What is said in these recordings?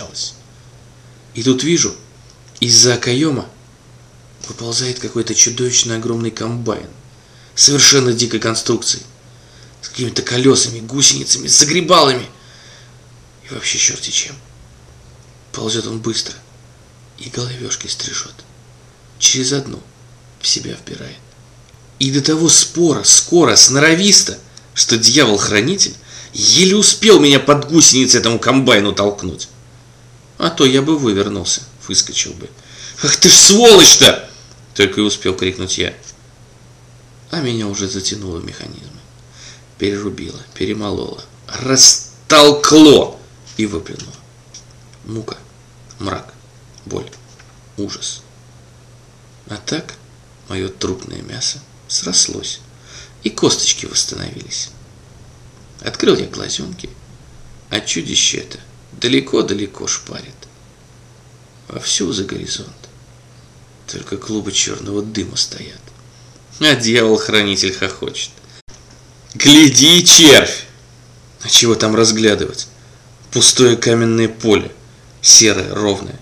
получалось. И тут вижу, из-за окоема выползает какой-то чудовищно огромный комбайн, совершенно дикой конструкции, с какими-то колесами, гусеницами, загребалами и вообще черти чем. Ползет он быстро и головешки стрижет. Через одну в себя вбирает. И до того спора, скоро, сноровисто, что дьявол-хранитель еле успел меня под гусеницы этому комбайну толкнуть. А то я бы вывернулся, выскочил бы. «Ах ты ж сволочь-то!» Только и успел крикнуть я. А меня уже затянуло в механизмы. Перерубило, перемололо, растолкло и выплюнуло. Мука, мрак, боль, ужас. А так мое трупное мясо срослось, и косточки восстановились. Открыл я глазенки, а чудище это далеко-далеко шпарит. Вовсю за горизонт. Только клубы черного дыма стоят. А дьявол-хранитель хохочет. Гляди, червь! А чего там разглядывать? Пустое каменное поле, серое, ровное,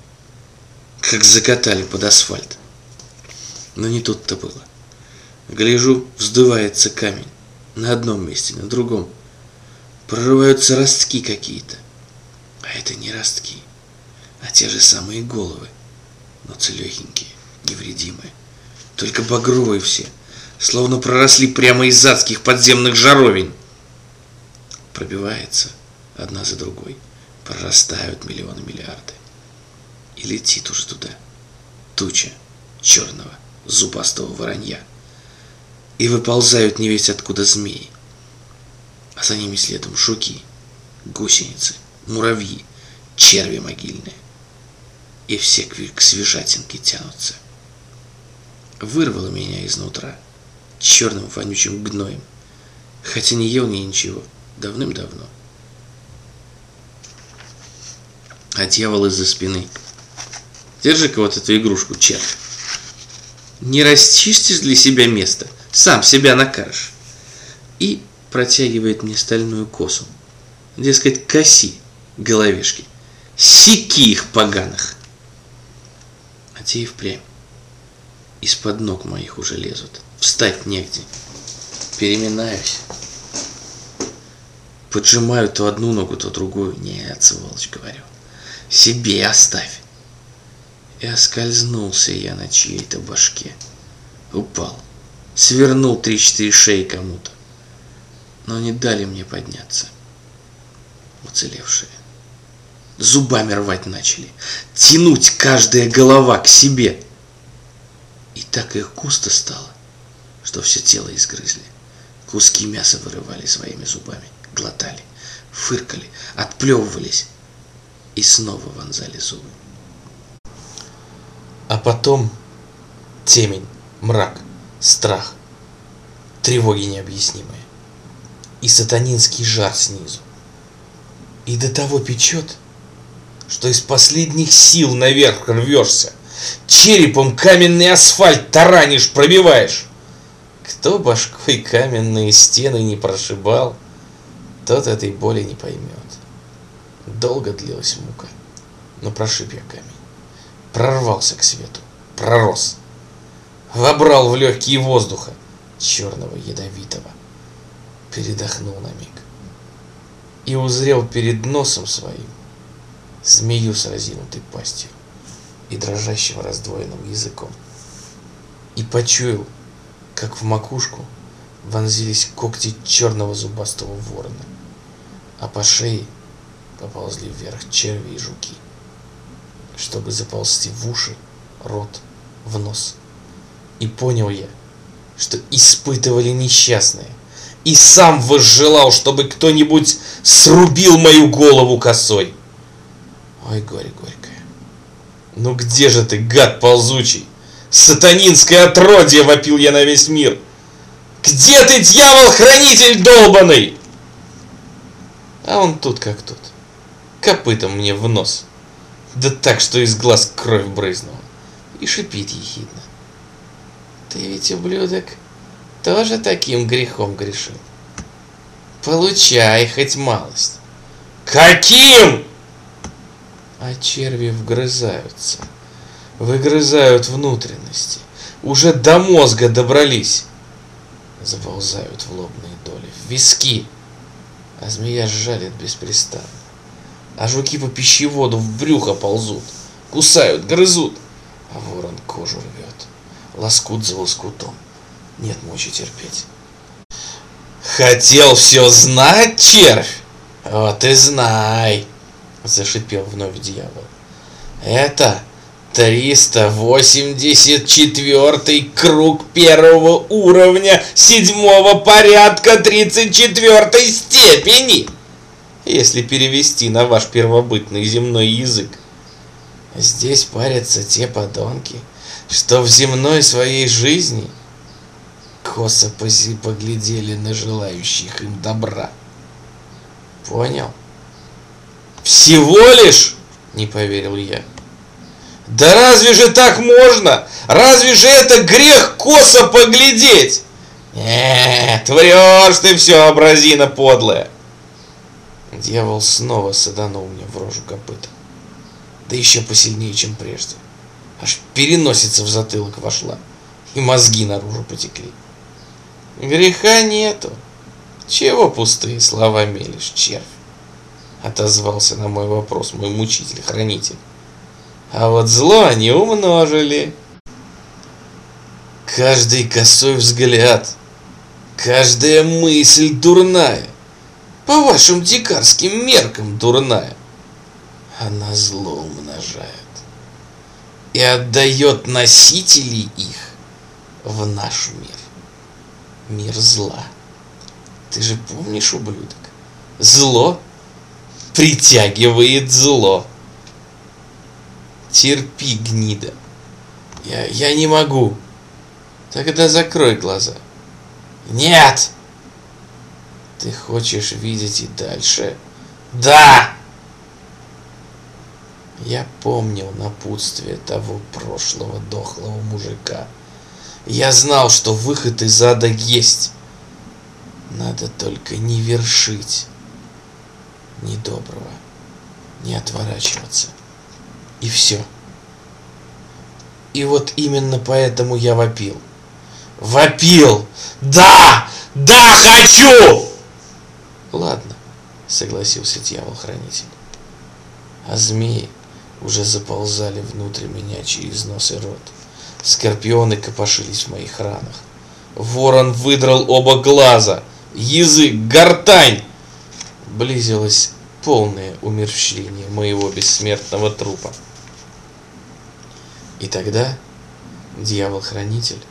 как закатали под асфальт. Но не тут-то было. Гляжу, вздувается камень. На одном месте, на другом. Прорываются ростки какие-то. Это не ростки, а те же самые головы, но целехенькие, невредимые. Только багровые все, словно проросли прямо из адских подземных жаровень. Пробивается одна за другой, прорастают миллионы миллиарды. И летит уже туда туча черного зубастого воронья. И выползают не весь откуда змеи, а за ними следом жуки, гусеницы, муравьи, черви могильные. И все к свежатинке тянутся. Вырвало меня изнутра черным вонючим гноем, хотя не ел ни ничего давным-давно. А дьявол из-за спины. Держи-ка вот эту игрушку, червь. Не расчистишь для себя место, сам себя накажешь. И протягивает мне стальную косу. Дескать, коси головешки. Сики их поганых. А те и впрямь. Из-под ног моих уже лезут. Встать негде. Переминаюсь. Поджимаю то одну ногу, то другую. Нет, сволочь, говорю. Себе оставь. И оскользнулся я на чьей-то башке. Упал. Свернул три-четыре шеи кому-то. Но не дали мне подняться. Уцелевшие. Зубами рвать начали. Тянуть каждая голова к себе. И так их густо стало, что все тело изгрызли. Куски мяса вырывали своими зубами, глотали, фыркали, отплевывались и снова вонзали зубы. А потом темень, мрак, страх, тревоги необъяснимые и сатанинский жар снизу. И до того печет, что из последних сил наверх рвешься, черепом каменный асфальт таранишь, пробиваешь. Кто башкой каменные стены не прошибал, тот этой боли не поймет. Долго длилась мука, но прошиб я камень. Прорвался к свету, пророс. Вобрал в легкие воздуха, черного ядовитого. Передохнул на миг. И узрел перед носом своим змею с разинутой пастью и дрожащим раздвоенным языком. И почуял, как в макушку вонзились когти черного зубастого ворона, а по шее поползли вверх черви и жуки, чтобы заползти в уши, рот, в нос. И понял я, что испытывали несчастные, и сам возжелал, чтобы кто-нибудь срубил мою голову косой. Ой, горе горькое. Ну где же ты, гад ползучий? Сатанинское отродье, вопил я на весь мир. Где ты, дьявол-хранитель долбаный? А он тут как тут. Копытом мне в нос. Да так, что из глаз кровь брызнула. И шипит ехидно. Ты ведь, ублюдок, тоже таким грехом грешил. Получай хоть малость. Каким? А черви вгрызаются, выгрызают внутренности, уже до мозга добрались. Заползают в лобные доли, в виски, а змея жалит беспрестанно. А жуки по пищеводу в брюхо ползут, кусают, грызут, а ворон кожу рвет, лоскут за лоскутом. Нет мочи терпеть. Хотел все знать, червь? Вот и знай, зашипел вновь дьявол. Это 384 круг первого уровня седьмого порядка 34 степени, если перевести на ваш первобытный земной язык. Здесь парятся те подонки, что в земной своей жизни косо поглядели на желающих им добра. Понял? Всего лишь? Не поверил я. Да разве же так можно? Разве же это грех косо поглядеть? Нет, врешь ты все, образина подлая. Дьявол снова саданул мне в рожу копыта. Да еще посильнее, чем прежде. Аж переносится в затылок вошла, и мозги наружу потекли. Греха нету. Чего пустые слова мелешь, червь? Отозвался на мой вопрос мой мучитель-хранитель. А вот зло они умножили. Каждый косой взгляд, каждая мысль дурная, по вашим дикарским меркам дурная, она зло умножает и отдает носителей их в наш мир. Мир зла. Ты же помнишь, ублюдок? Зло притягивает зло. Терпи, гнида. Я, я не могу. Тогда закрой глаза. Нет! Ты хочешь видеть и дальше? Да! Я помнил напутствие того прошлого дохлого мужика. Я знал, что выход из ада есть. Надо только не вершить ни доброго, не отворачиваться. И все. И вот именно поэтому я вопил. Вопил! Да! Да, хочу! Ладно, согласился дьявол-хранитель. А змеи уже заползали внутрь меня через нос и рот. Скорпионы копошились в моих ранах. Ворон выдрал оба глаза, язык, гортань. Близилось полное умерщвление моего бессмертного трупа. И тогда дьявол-хранитель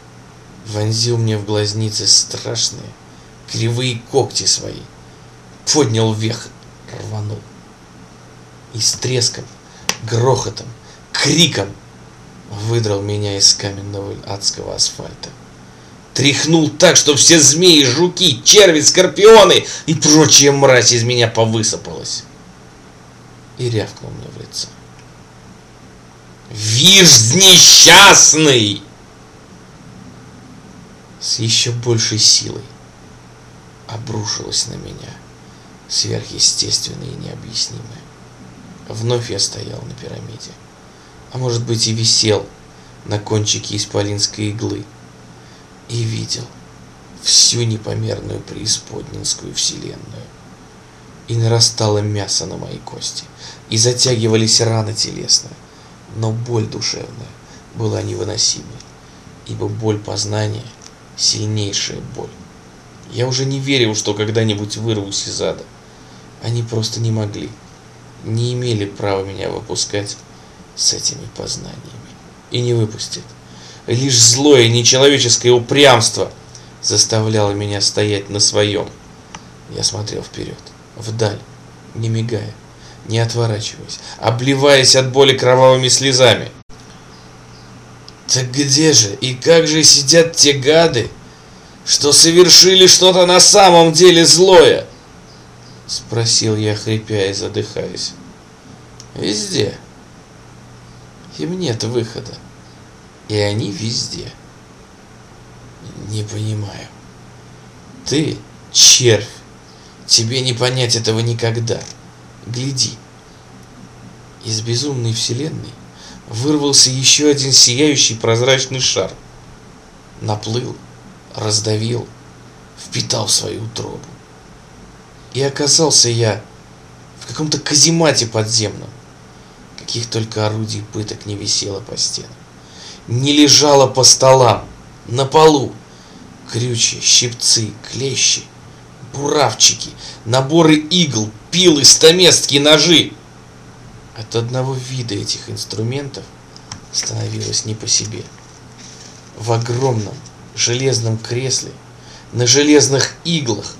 вонзил мне в глазницы страшные, кривые когти свои, поднял вверх, рванул. И с треском, грохотом, криком выдрал меня из каменного адского асфальта. Тряхнул так, что все змеи, жуки, черви, скорпионы и прочая мразь из меня повысыпалась. И рявкнул мне в лицо. Виж несчастный! С еще большей силой обрушилась на меня сверхъестественное и необъяснимое. Вновь я стоял на пирамиде, а может быть и висел на кончике исполинской иглы и видел всю непомерную преисподнинскую вселенную. И нарастало мясо на моей кости, и затягивались раны телесные, но боль душевная была невыносимой, ибо боль познания – сильнейшая боль. Я уже не верил, что когда-нибудь вырвусь из ада. Они просто не могли, не имели права меня выпускать с этими познаниями. И не выпустят. Лишь злое нечеловеческое упрямство заставляло меня стоять на своем. Я смотрел вперед, вдаль, не мигая не отворачиваясь, обливаясь от боли кровавыми слезами. Так где же и как же сидят те гады, что совершили что-то на самом деле злое? Спросил я, хрипя и задыхаясь. Везде. Им нет выхода. И они везде. Не понимаю. Ты, червь, тебе не понять этого никогда. Гляди. Из безумной вселенной вырвался еще один сияющий прозрачный шар. Наплыл, раздавил, впитал свою утробу. И оказался я в каком-то каземате подземном. Каких только орудий пыток не висело по стенам. Не лежало по столам, на полу. Крючи, щипцы, клещи, буравчики, наборы игл, пилы, стаместки, ножи. От одного вида этих инструментов становилось не по себе. В огромном железном кресле на железных иглах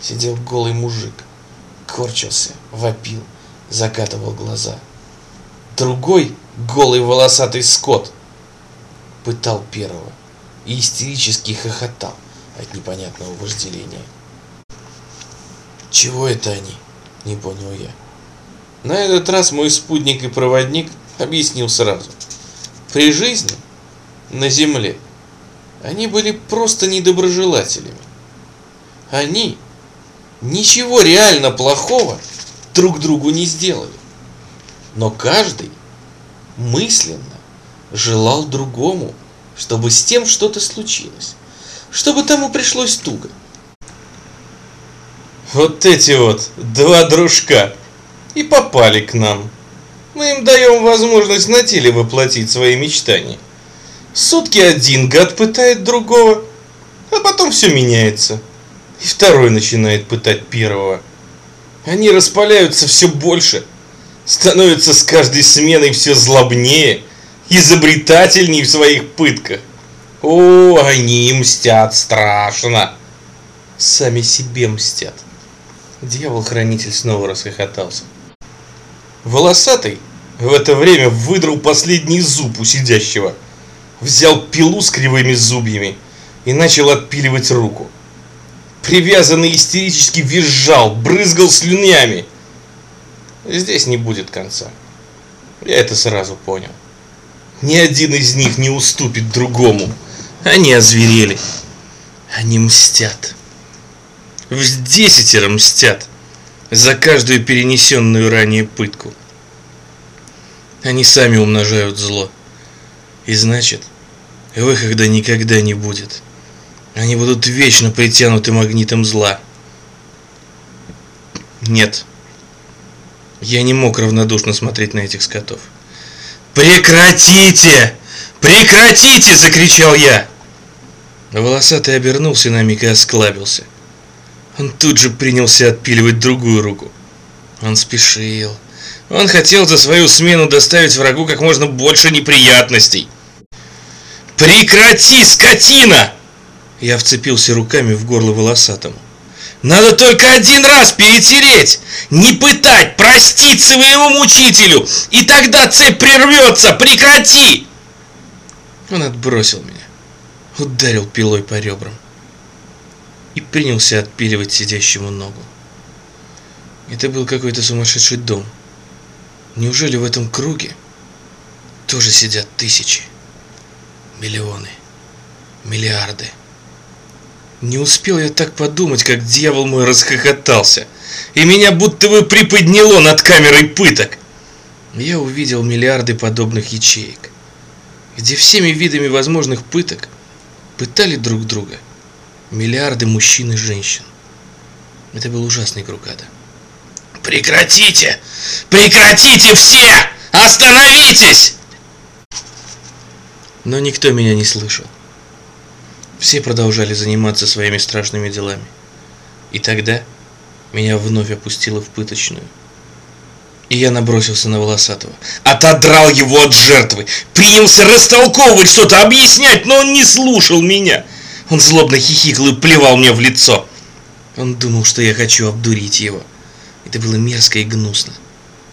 сидел голый мужик, корчился, вопил, закатывал глаза. Другой, голый волосатый скот, пытал первого и истерически хохотал от непонятного вожделения. «Чего это они?» – не понял я. На этот раз мой спутник и проводник объяснил сразу. При жизни на земле они были просто недоброжелателями. Они ничего реально плохого друг другу не сделали. Но каждый мысленно желал другому, чтобы с тем что-то случилось, чтобы тому пришлось туго. Вот эти вот два дружка и попали к нам. Мы им даем возможность на теле воплотить свои мечтания. Сутки один гад пытает другого, а потом все меняется. И второй начинает пытать первого. Они распаляются все больше, становятся с каждой сменой все злобнее, изобретательней в своих пытках. О, они мстят страшно. Сами себе мстят. Дьявол-хранитель снова расхохотался. Волосатый в это время выдрал последний зуб у сидящего, взял пилу с кривыми зубьями и начал отпиливать руку. Привязанный истерически визжал, брызгал слюнями. Здесь не будет конца. Я это сразу понял. Ни один из них не уступит другому. Они озверели. Они мстят. В десятеро мстят за каждую перенесенную ранее пытку. Они сами умножают зло. И значит, выхода никогда не будет. Они будут вечно притянуты магнитом зла. Нет. Я не мог равнодушно смотреть на этих скотов. «Прекратите! Прекратите!» – закричал я. Волосатый обернулся на миг и осклабился. Он тут же принялся отпиливать другую руку. Он спешил. Он хотел за свою смену доставить врагу как можно больше неприятностей. «Прекрати, скотина!» Я вцепился руками в горло волосатому. «Надо только один раз перетереть! Не пытать, простить своему мучителю! И тогда цепь прервется! Прекрати!» Он отбросил меня, ударил пилой по ребрам и принялся отпиливать сидящему ногу. Это был какой-то сумасшедший дом. Неужели в этом круге тоже сидят тысячи, миллионы, миллиарды? Не успел я так подумать, как дьявол мой расхохотался, и меня будто бы приподняло над камерой пыток. Я увидел миллиарды подобных ячеек, где всеми видами возможных пыток пытали друг друга – миллиарды мужчин и женщин. Это был ужасный круг ада. «Прекратите! Прекратите все! Остановитесь!» Но никто меня не слышал. Все продолжали заниматься своими страшными делами. И тогда меня вновь опустило в пыточную. И я набросился на Волосатого. Отодрал его от жертвы. Принялся растолковывать что-то, объяснять, но он не слушал меня. Он злобно хихикал и плевал мне в лицо. Он думал, что я хочу обдурить его. Это было мерзко и гнусно.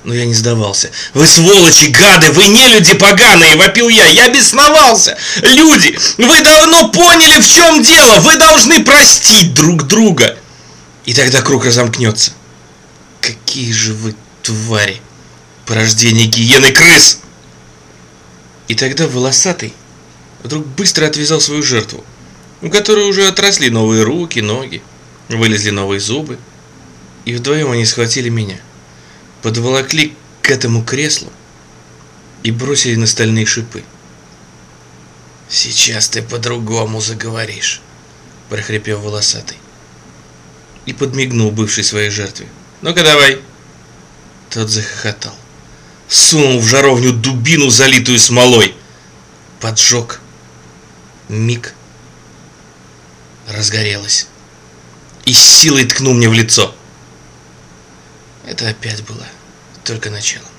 Но я не сдавался. «Вы сволочи, гады! Вы не люди поганые!» – вопил я. «Я бесновался! Люди, вы давно поняли, в чем дело! Вы должны простить друг друга!» И тогда круг разомкнется. Какие же вы твари! Порождение гиены крыс! И тогда волосатый вдруг быстро отвязал свою жертву у которой уже отросли новые руки, ноги, вылезли новые зубы. И вдвоем они схватили меня, подволокли к этому креслу и бросили на стальные шипы. «Сейчас ты по-другому заговоришь», — прохрипел волосатый. И подмигнул бывшей своей жертве. «Ну-ка давай!» Тот захохотал. Сунул в жаровню дубину, залитую смолой. Поджег. Миг. Разгорелась. И силой ткнул мне в лицо. Это опять было только началом.